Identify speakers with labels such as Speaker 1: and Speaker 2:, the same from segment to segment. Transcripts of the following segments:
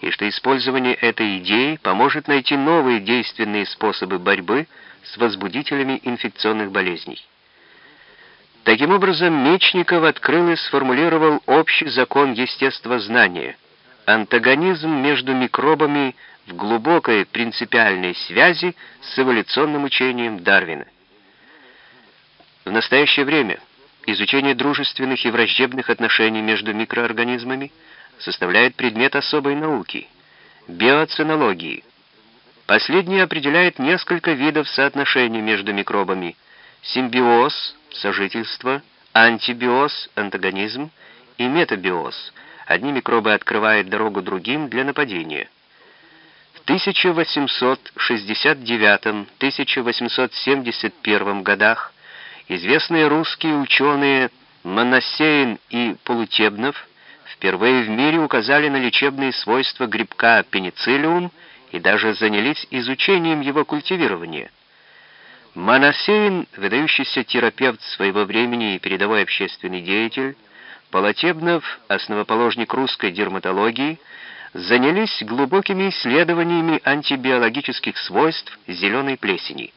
Speaker 1: и что использование этой идеи поможет найти новые действенные способы борьбы с возбудителями инфекционных болезней. Таким образом, Мечников открыл и сформулировал общий закон естествознания – антагонизм между микробами в глубокой принципиальной связи с эволюционным учением Дарвина. В настоящее время изучение дружественных и враждебных отношений между микроорганизмами составляет предмет особой науки – биоценологии. Последний определяет несколько видов соотношений между микробами – симбиоз, сожительство, антибиоз, антагонизм и метабиоз. Одни микробы открывают дорогу другим для нападения. В 1869-1871 годах известные русские ученые Моносеин и Полутебнов впервые в мире указали на лечебные свойства грибка пенициллиум и даже занялись изучением его культивирования. Моносеин, выдающийся терапевт своего времени и передовой общественный деятель, Полотебнов, основоположник русской дерматологии, занялись глубокими исследованиями антибиологических свойств зеленой плесени.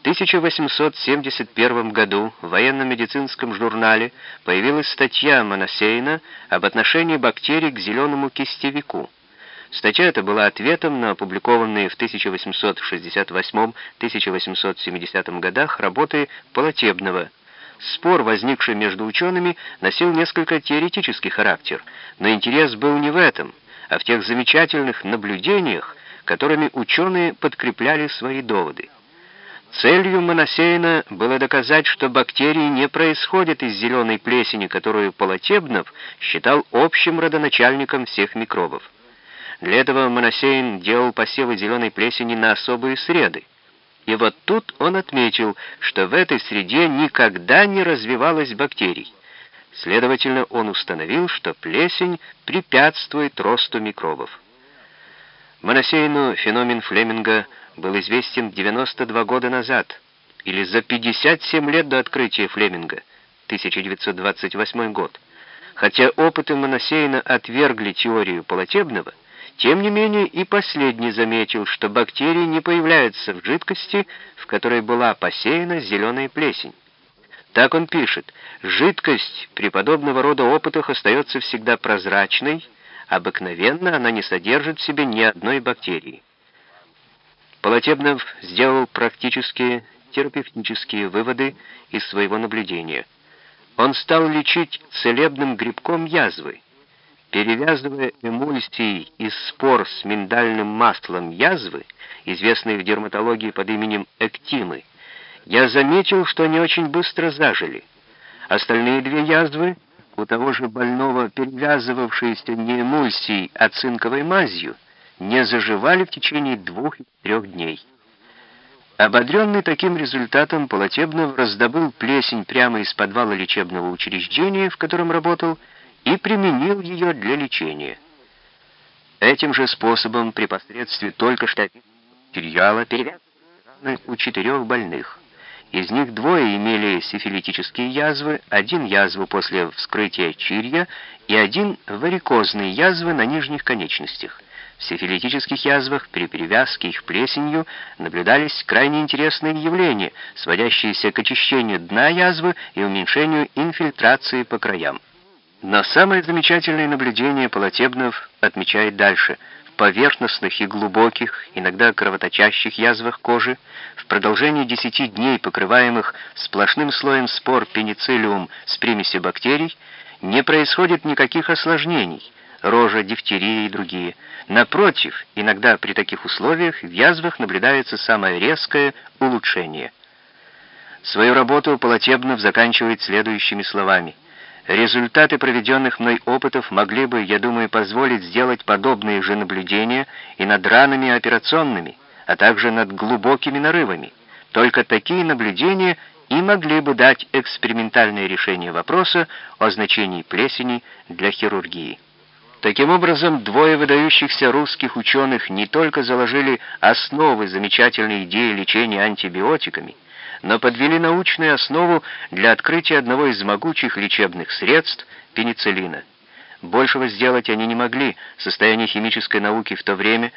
Speaker 1: В 1871 году в военно-медицинском журнале появилась статья Моносейна об отношении бактерий к зеленому кистевику. Статья эта была ответом на опубликованные в 1868-1870 годах работы Полотебного. Спор, возникший между учеными, носил несколько теоретический характер, но интерес был не в этом, а в тех замечательных наблюдениях, которыми ученые подкрепляли свои доводы. Целью Моносеина было доказать, что бактерии не происходят из зеленой плесени, которую Полотебнов считал общим родоначальником всех микробов. Для этого Моносеин делал посевы зеленой плесени на особые среды. И вот тут он отметил, что в этой среде никогда не развивалось бактерий. Следовательно, он установил, что плесень препятствует росту микробов. Моносеину феномен Флеминга был известен 92 года назад, или за 57 лет до открытия Флеминга, 1928 год. Хотя опыты Моносеина отвергли теорию Полотебного, тем не менее и последний заметил, что бактерии не появляются в жидкости, в которой была посеяна зеленая плесень. Так он пишет, жидкость при подобного рода опытах остается всегда прозрачной, Обыкновенно она не содержит в себе ни одной бактерии. Полотебнов сделал практические терапевтические выводы из своего наблюдения. Он стал лечить целебным грибком язвы. Перевязывая эмульсией из спор с миндальным маслом язвы, известной в дерматологии под именем эктимы, я заметил, что они очень быстро зажили. Остальные две язвы у того же больного, перевязывавшиеся не эмульсией, а цинковой мазью, не заживали в течение двух-трех дней. Ободренный таким результатом, Полотебнов раздобыл плесень прямо из подвала лечебного учреждения, в котором работал, и применил ее для лечения. Этим же способом при посредстве только что материала перевязаны у четырех больных. Из них двое имели сифилитические язвы, один язву после вскрытия чирья и один варикозные язвы на нижних конечностях. В сифилитических язвах при перевязке их плесенью наблюдались крайне интересные явления, сводящиеся к очищению дна язвы и уменьшению инфильтрации по краям. Но самое замечательное наблюдение Полотебнов отмечает дальше – поверхностных и глубоких, иногда кровоточащих язвах кожи, в продолжении 10 дней покрываемых сплошным слоем спор пенициллиум с примесью бактерий, не происходит никаких осложнений, рожа, дифтерия и другие. Напротив, иногда при таких условиях в язвах наблюдается самое резкое улучшение. Свою работу Полотебнов заканчивает следующими словами – Результаты проведенных мной опытов могли бы, я думаю, позволить сделать подобные же наблюдения и над ранами операционными, а также над глубокими нарывами. Только такие наблюдения и могли бы дать экспериментальное решение вопроса о значении плесени для хирургии. Таким образом, двое выдающихся русских ученых не только заложили основы замечательной идеи лечения антибиотиками, но подвели научную основу для открытия одного из могучих лечебных средств – пенициллина. Большего сделать они не могли. Состояние химической науки в то время